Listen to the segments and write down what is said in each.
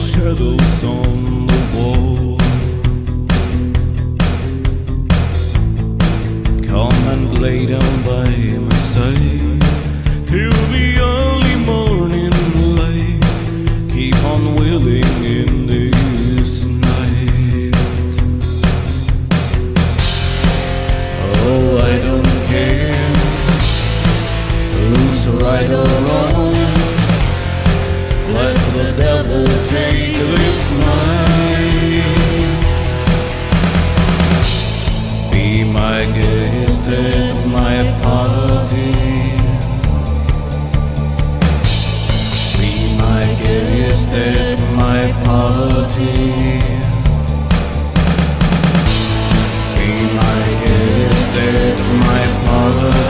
shadows on the wall. Come and lay down by my side till the early morning light. Keep on willing in this night. Oh, I don't care who's right or wrong. My party. Be my guest my party.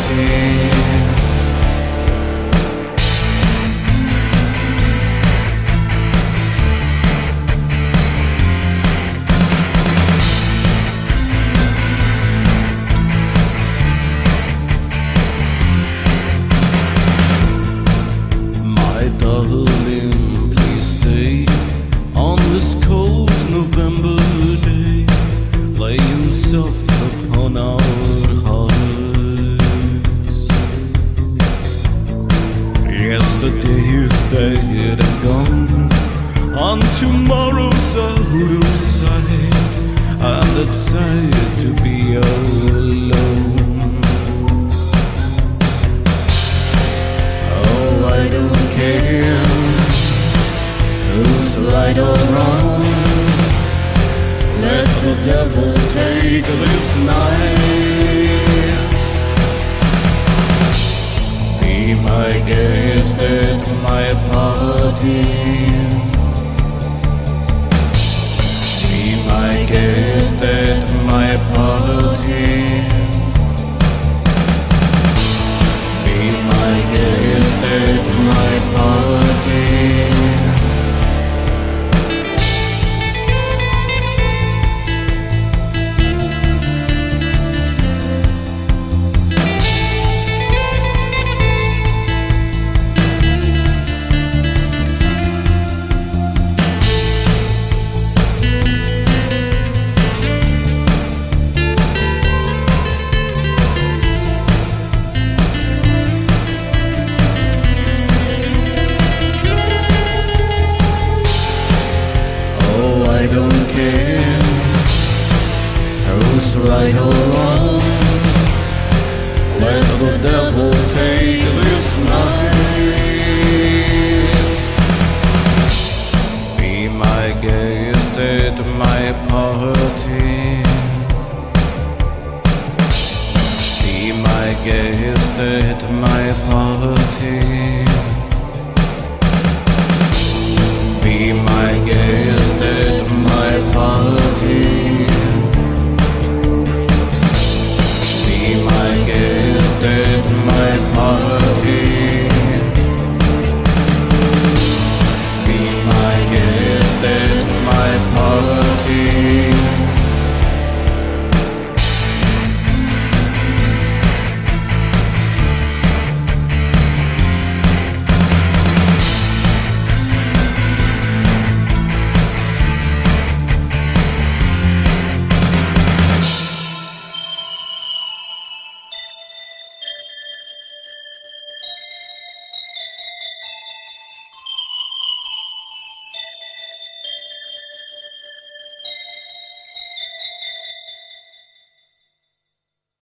Yesterday is dead and gone, on tomorrow's of sight, and it's sad to be alone. Oh, I don't care who's right or wrong. Let the devil take this night. At my party. Be my guest at my party. Who's right or wrong. Let the devil take this night. Be my guest at my party. Be my guest at my party.